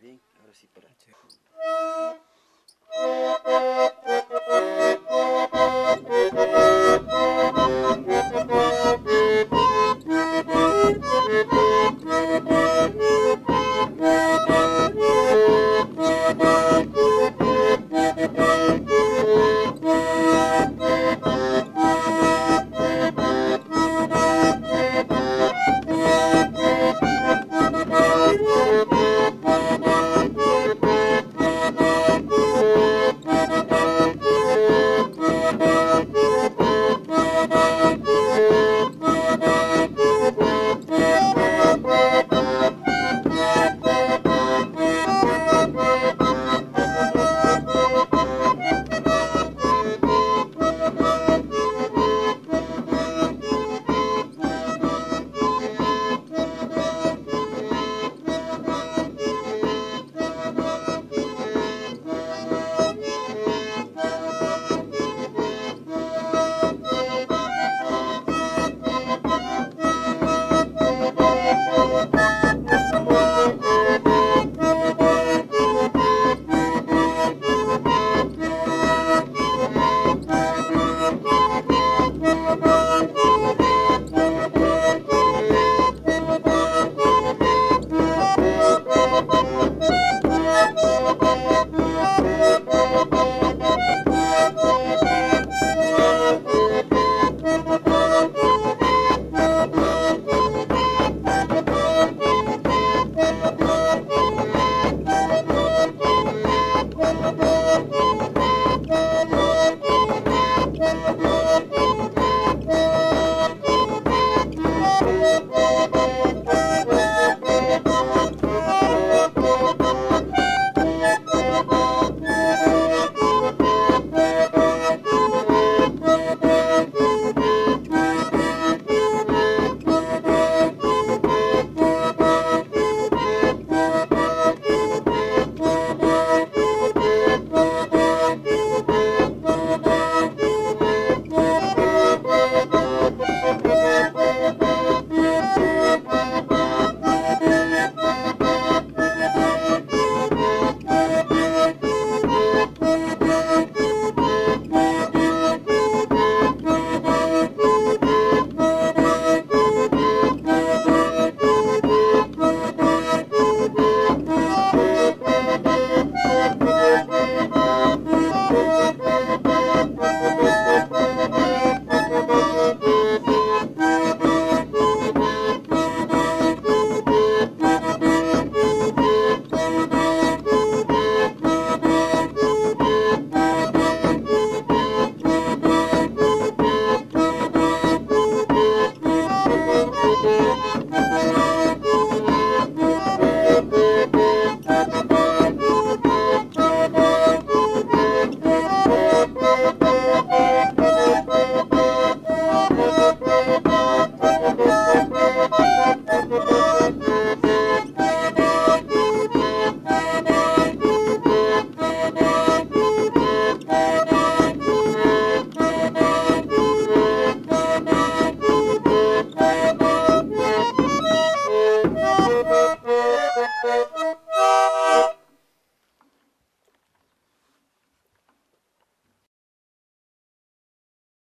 Bien, ahora sí para. Sí. Thank you.